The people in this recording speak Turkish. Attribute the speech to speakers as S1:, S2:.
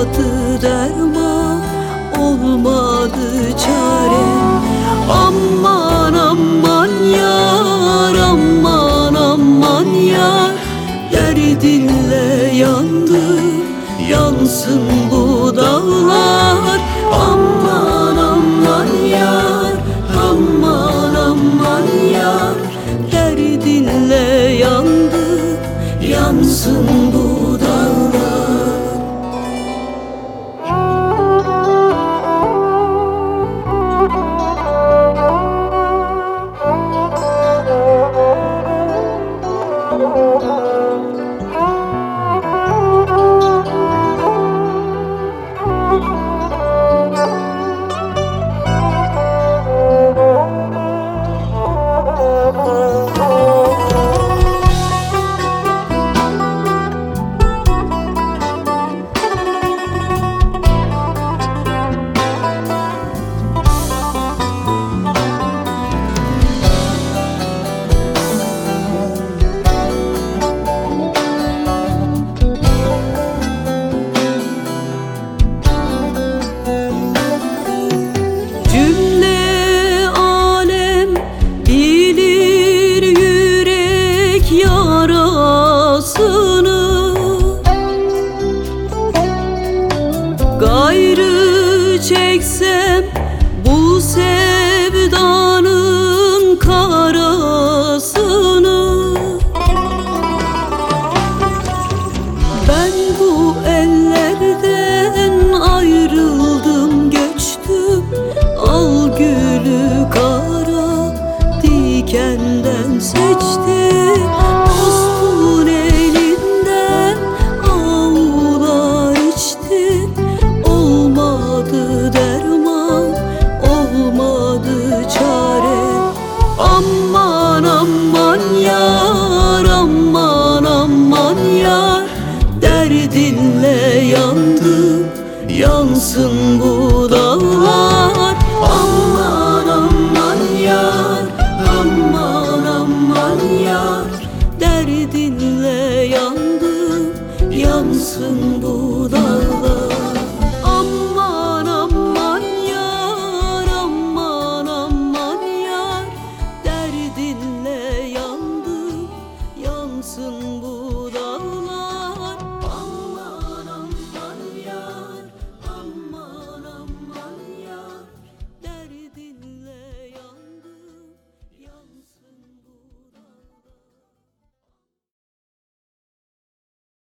S1: Olmadı derman olmadı çare. Aman aman yar aman aman yar. Derdinle yandı yansın bu dağlar. Aman aman yar yansın takes senle yandım Yansın bu dağlar Aman aman yar Aman aman yar. Derdinle yandım Yansın bu dağlar Aman aman yar Aman aman yar. Derdinle yandım Yansın bu dağlar